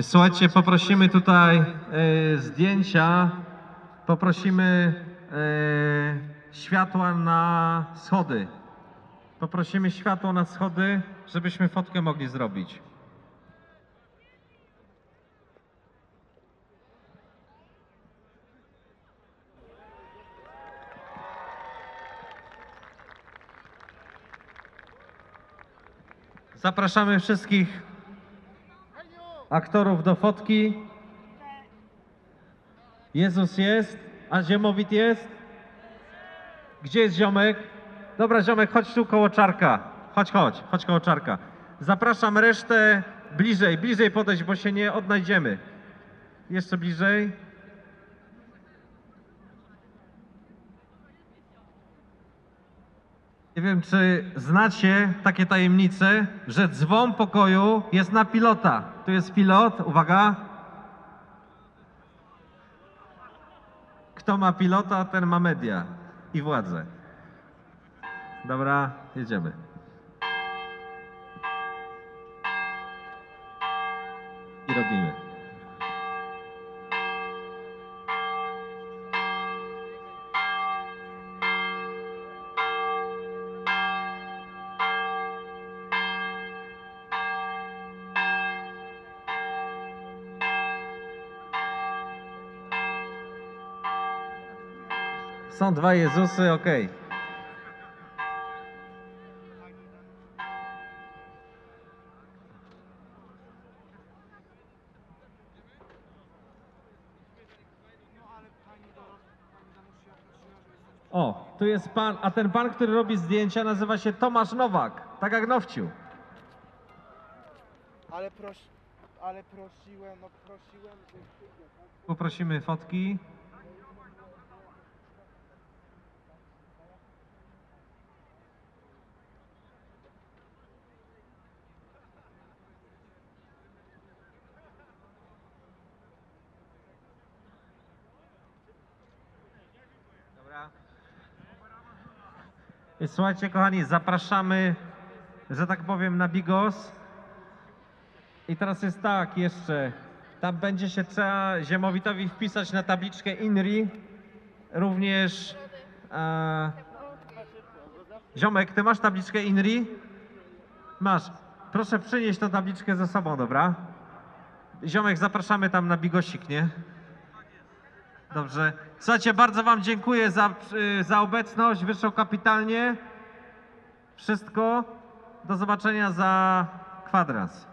Słuchajcie, poprosimy tutaj e, zdjęcia, poprosimy e, światła na schody. Poprosimy światło na schody, żebyśmy fotkę mogli zrobić. Zapraszamy wszystkich aktorów do fotki. Jezus jest, a Ziemowit jest? Gdzie jest ziomek? Dobra, ziomek, chodź tu koło czarka. Chodź, chodź, chodź koło czarka. Zapraszam resztę bliżej, bliżej podejść, bo się nie odnajdziemy. Jeszcze bliżej. Nie wiem, czy znacie takie tajemnice, że dzwon pokoju jest na pilota. Tu jest pilot, uwaga. Kto ma pilota, ten ma media i władzę. Dobra, jedziemy. Są dwa Jezusy, okej. O, tu jest pan, a ten pan, który robi zdjęcia, nazywa się Tomasz Nowak, tak jak Nowciu. Ale proś, ale prosiłem, no prosiłem, Poprosimy fotki. Słuchajcie, kochani, zapraszamy, że tak powiem, na Bigos. I teraz jest tak jeszcze. Tam będzie się trzeba Ziemowitowi wpisać na tabliczkę INRI. Również. E, Ziomek, ty masz tabliczkę INRI? Masz. Proszę przynieść tą tabliczkę ze sobą, dobra? Ziomek, zapraszamy tam na bigosik, nie? Dobrze. Słuchajcie, bardzo Wam dziękuję za, y, za obecność. Wyszło kapitalnie. Wszystko. Do zobaczenia za kwadrans.